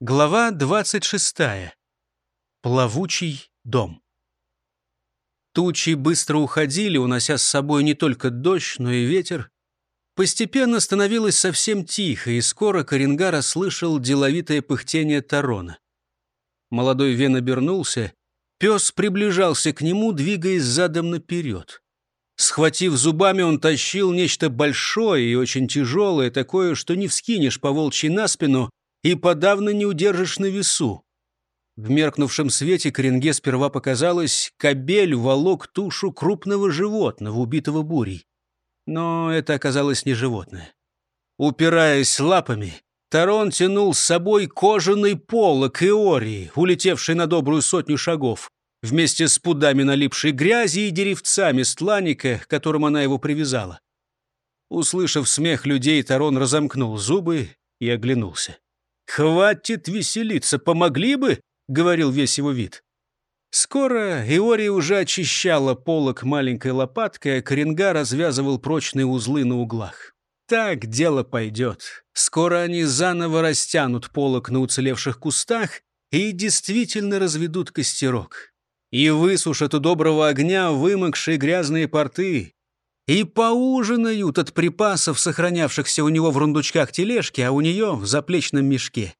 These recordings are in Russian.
Глава 26. Плавучий дом. Тучи быстро уходили, унося с собой не только дождь, но и ветер. Постепенно становилось совсем тихо, и скоро Коренгар расслышал деловитое пыхтение Тарона. Молодой Вен обернулся. Пес приближался к нему, двигаясь задом наперед. Схватив зубами, он тащил нечто большое и очень тяжелое, такое, что не вскинешь по волчьи на спину, и подавно не удержишь на весу. В меркнувшем свете Коренге сперва показалось, кобель волок тушу крупного животного, убитого бурей. Но это оказалось не животное. Упираясь лапами, Тарон тянул с собой кожаный полок Иории, улетевший на добрую сотню шагов, вместе с пудами налипшей грязи и деревцами стланника, к которым она его привязала. Услышав смех людей, Тарон разомкнул зубы и оглянулся. «Хватит веселиться, помогли бы?» — говорил весь его вид. Скоро Иори уже очищала полок маленькой лопаткой, а Коренга развязывал прочные узлы на углах. Так дело пойдет. Скоро они заново растянут полок на уцелевших кустах и действительно разведут костерок. И высушат у доброго огня вымокшие грязные порты, и поужинают от припасов, сохранявшихся у него в рундучках тележки, а у нее в заплечном мешке.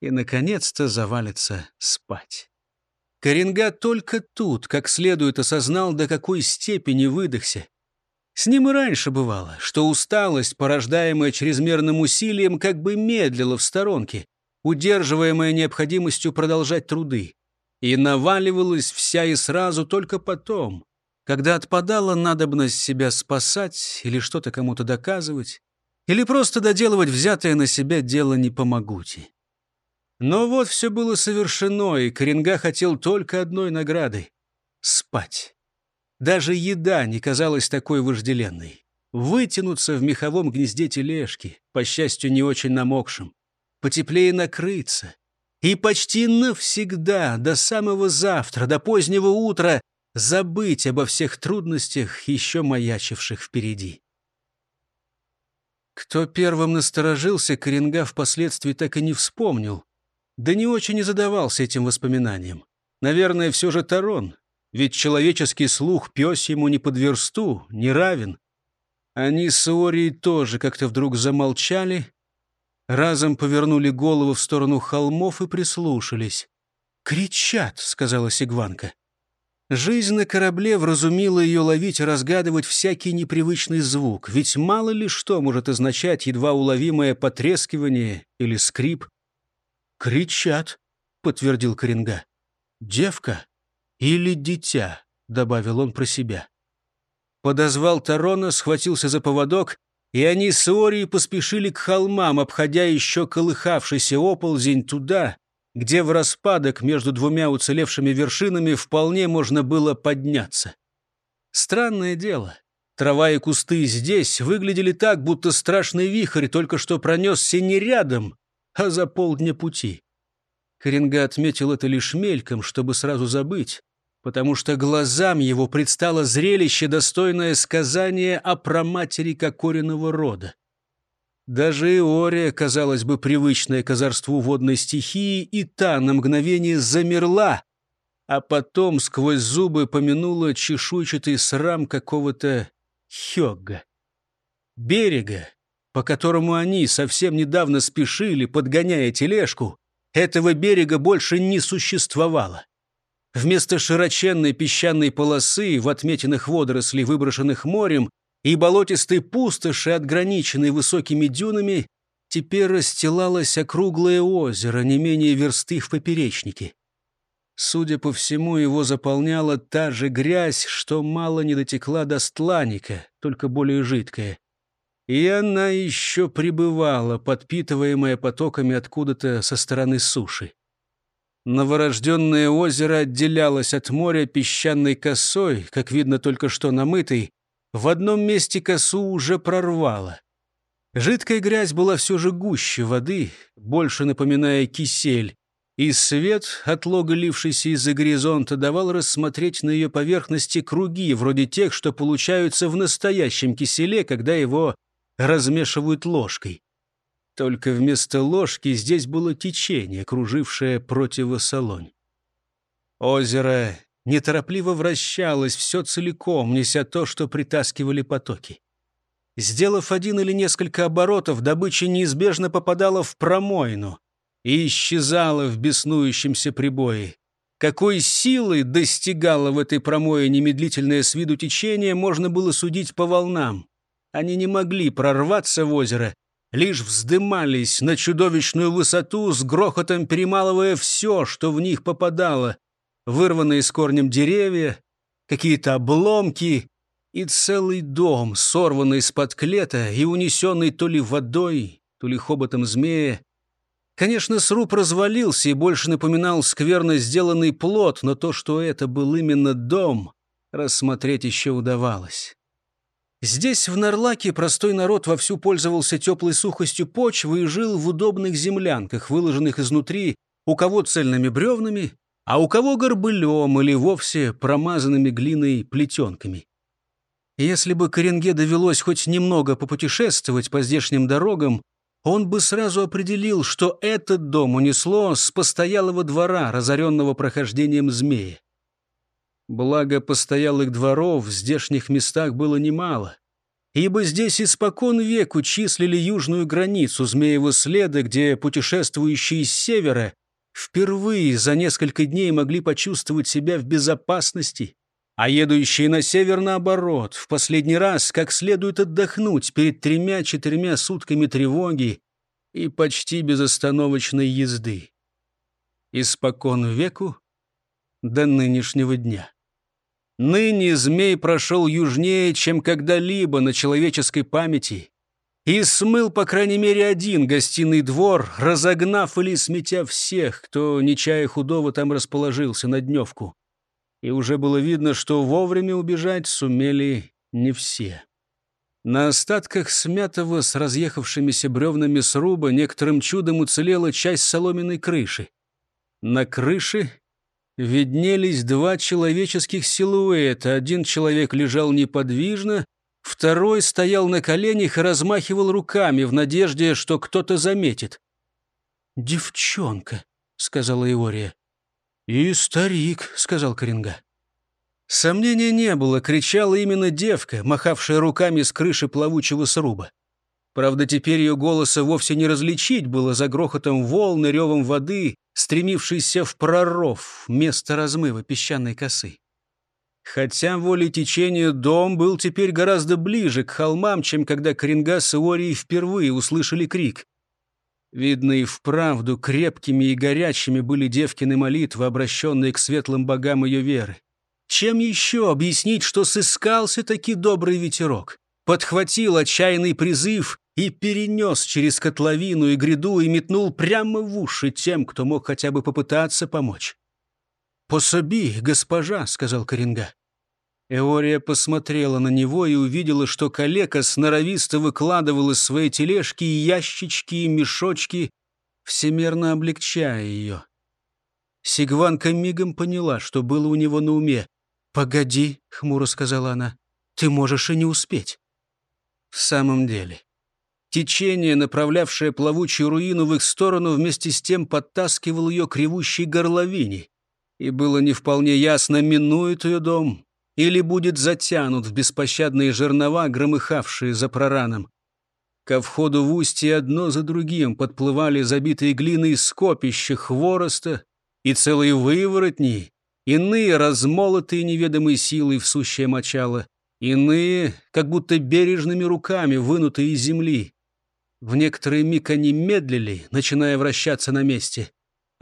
И, наконец-то, завалится спать. Коренга только тут, как следует, осознал, до какой степени выдохся. С ним и раньше бывало, что усталость, порождаемая чрезмерным усилием, как бы медлила в сторонке, удерживаемая необходимостью продолжать труды. И наваливалась вся и сразу только потом, когда отпадала надобность себя спасать или что-то кому-то доказывать, или просто доделывать взятое на себя дело не помогути. Но вот все было совершено, и Коренга хотел только одной награды — спать. Даже еда не казалась такой вожделенной. Вытянуться в меховом гнезде тележки, по счастью, не очень намокшим, потеплее накрыться. И почти навсегда, до самого завтра, до позднего утра, забыть обо всех трудностях, еще маячивших впереди. Кто первым насторожился, Коренга впоследствии так и не вспомнил, да не очень и задавался этим воспоминанием. Наверное, все же Тарон, ведь человеческий слух пес ему не под версту, не равен. Они с Иорией тоже как-то вдруг замолчали, разом повернули голову в сторону холмов и прислушались. «Кричат», — сказала Сигванка. Жизнь на корабле вразумила ее ловить и разгадывать всякий непривычный звук, ведь мало ли что может означать едва уловимое потрескивание или скрип. «Кричат», — подтвердил Коренга. «Девка или дитя», — добавил он про себя. Подозвал Тарона, схватился за поводок, и они с Орией поспешили к холмам, обходя еще колыхавшийся оползень туда, где в распадок между двумя уцелевшими вершинами вполне можно было подняться. Странное дело. Трава и кусты здесь выглядели так, будто страшный вихрь только что пронесся не рядом, а за полдня пути. Коренга отметил это лишь мельком, чтобы сразу забыть, потому что глазам его предстало зрелище, достойное сказания о праматери Кокориного рода. Даже Иория, казалось бы, привычная к озорству водной стихии, и та на мгновение замерла, а потом сквозь зубы помянула чешуйчатый срам какого-то хёгга. Берега, по которому они совсем недавно спешили, подгоняя тележку, этого берега больше не существовало. Вместо широченной песчаной полосы в отметинах водорослей, выброшенных морем, и болотистой пустоши, отграниченной высокими дюнами, теперь расстилалось округлое озеро, не менее версты в поперечнике. Судя по всему, его заполняла та же грязь, что мало не дотекла до стланика, только более жидкая. И она еще пребывала, подпитываемая потоками откуда-то со стороны суши. Новорожденное озеро отделялось от моря песчаной косой, как видно только что намытой, в одном месте косу уже прорвало. Жидкая грязь была все же гуще воды, больше напоминая кисель, и свет, отлого лившийся из-за горизонта, давал рассмотреть на ее поверхности круги, вроде тех, что получаются в настоящем киселе, когда его размешивают ложкой. Только вместо ложки здесь было течение, кружившее противосолонь. Озеро неторопливо вращалось все целиком, неся то, что притаскивали потоки. Сделав один или несколько оборотов, добыча неизбежно попадала в промойну и исчезала в беснующемся прибое. Какой силой достигало в этой промоине медлительное с виду течение, можно было судить по волнам. Они не могли прорваться в озеро, лишь вздымались на чудовищную высоту, с грохотом перемалывая все, что в них попадало. Вырванные с корнем деревья, какие-то обломки и целый дом, сорванный из-под клета и унесенный то ли водой, то ли хоботом змея. Конечно, сруб развалился и больше напоминал скверно сделанный плод, но то, что это был именно дом, рассмотреть еще удавалось. Здесь, в Нарлаке, простой народ вовсю пользовался теплой сухостью почвы и жил в удобных землянках, выложенных изнутри, у кого цельными бревнами, а у кого горбылем или вовсе промазанными глиной плетенками. Если бы Коренге довелось хоть немного попутешествовать по здешним дорогам, он бы сразу определил, что этот дом унесло с постоялого двора, разоренного прохождением змеи. Благо, постоялых дворов в здешних местах было немало, ибо здесь испокон веку числили южную границу змеевого следа, где путешествующие с севера впервые за несколько дней могли почувствовать себя в безопасности, а едущие на север, наоборот, в последний раз как следует отдохнуть перед тремя-четырьмя сутками тревоги и почти безостановочной езды. Испокон веку до нынешнего дня. Ныне змей прошел южнее, чем когда-либо на человеческой памяти, и смыл, по крайней мере, один гостиный двор, разогнав или сметя всех, кто, не чая худого, там расположился на дневку. И уже было видно, что вовремя убежать сумели не все. На остатках смятого с разъехавшимися бревнами сруба некоторым чудом уцелела часть соломенной крыши. На крыше виднелись два человеческих силуэта. Один человек лежал неподвижно, второй стоял на коленях и размахивал руками в надежде, что кто-то заметит. «Девчонка», — сказала Иория. «И старик», — сказал Коренга. Сомнения не было, кричала именно девка, махавшая руками с крыши плавучего сруба. Правда, теперь ее голоса вовсе не различить было за грохотом волн и ревом воды, стремившейся в проров, место размыва песчаной косы. Хотя волей течения дом был теперь гораздо ближе к холмам, чем когда Коренгас и Ории впервые услышали крик. Видно, и вправду крепкими и горячими были девкины молитвы, обращенные к светлым богам ее веры. Чем еще объяснить, что сыскался таки добрый ветерок? Подхватил отчаянный призыв и перенес через котловину и гряду и метнул прямо в уши тем, кто мог хотя бы попытаться помочь. «Пособи, госпожа», — сказал Коренга. Эория посмотрела на него и увидела, что калека сноровисто выкладывал из своей тележки ящички и мешочки, всемерно облегчая ее. Сигванка мигом поняла, что было у него на уме. «Погоди», — хмуро сказала она, — «ты можешь и не успеть». В самом деле, течение, направлявшее плавучую руину в их сторону, вместе с тем подтаскивало ее к ревущей горловине, и было не вполне ясно, минует ее дом или будет затянут в беспощадные жернова, громыхавшие за прораном. Ко входу в устье одно за другим подплывали забитые глиной скопища хвороста и целые выворотни, иные размолотые неведомой силой в сущее мочало, иные, как будто бережными руками, вынутые из земли. В некоторые миг они медлили, начиная вращаться на месте,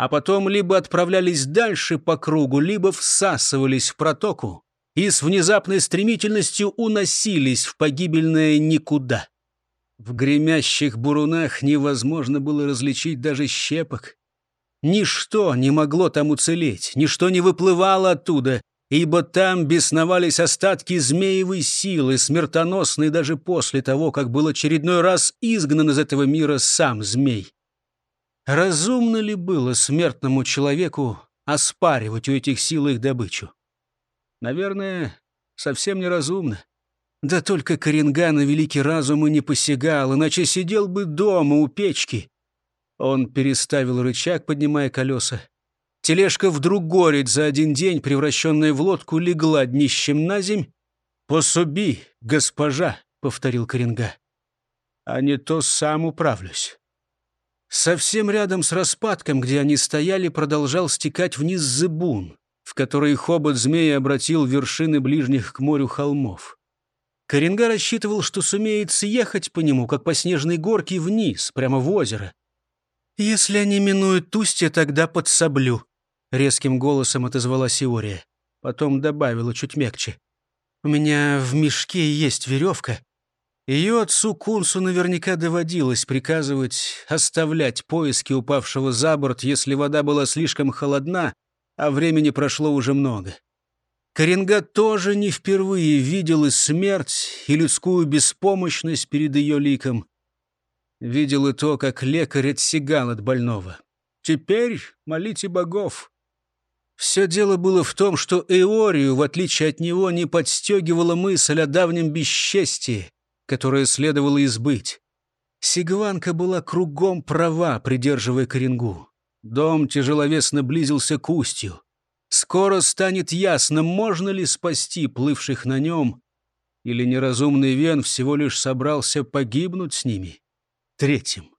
а потом либо отправлялись дальше по кругу, либо всасывались в протоку и с внезапной стремительностью уносились в погибельное никуда. В гремящих бурунах невозможно было различить даже щепок, Ничто не могло там уцелеть, ничто не выплывало оттуда, ибо там бесновались остатки змеевой силы, смертоносной даже после того, как был очередной раз изгнан из этого мира сам змей. Разумно ли было смертному человеку оспаривать у этих сил их добычу? Наверное, совсем неразумно. Да только Коренга на великий разум и не посягал, иначе сидел бы дома у печки. Он переставил рычаг, поднимая колеса. Тележка вдруг горит за один день, превращенная в лодку, легла днищем на земь. «Посуби, госпожа», — повторил Коренга. «А не то сам управлюсь». Совсем рядом с распадком, где они стояли, продолжал стекать вниз зыбун, в который хобот змея обратил вершины ближних к морю холмов. Коренга рассчитывал, что сумеет съехать по нему, как по снежной горке, вниз, прямо в озеро. «Если они минуют устье, тогда подсоблю», — резким голосом отозвалась Иория. Потом добавила чуть мягче. «У меня в мешке есть веревка. Ее отцу Кунсу наверняка доводилось приказывать оставлять поиски упавшего за борт, если вода была слишком холодна, а времени прошло уже много. Коренга тоже не впервые видел и смерть, и людскую беспомощность перед ее ликом. Видел и то, как лекарь отсягал от больного. Теперь молите богов. Все дело было в том, что Эорию, в отличие от него, не подстегивала мысль о давнем бесчестии, которое следовало избыть. Сигванка была кругом права, придерживая Коренгу. Дом тяжеловесно близился к устью. Скоро станет ясно, можно ли спасти плывших на нем, или неразумный Вен всего лишь собрался погибнуть с ними. Третьим.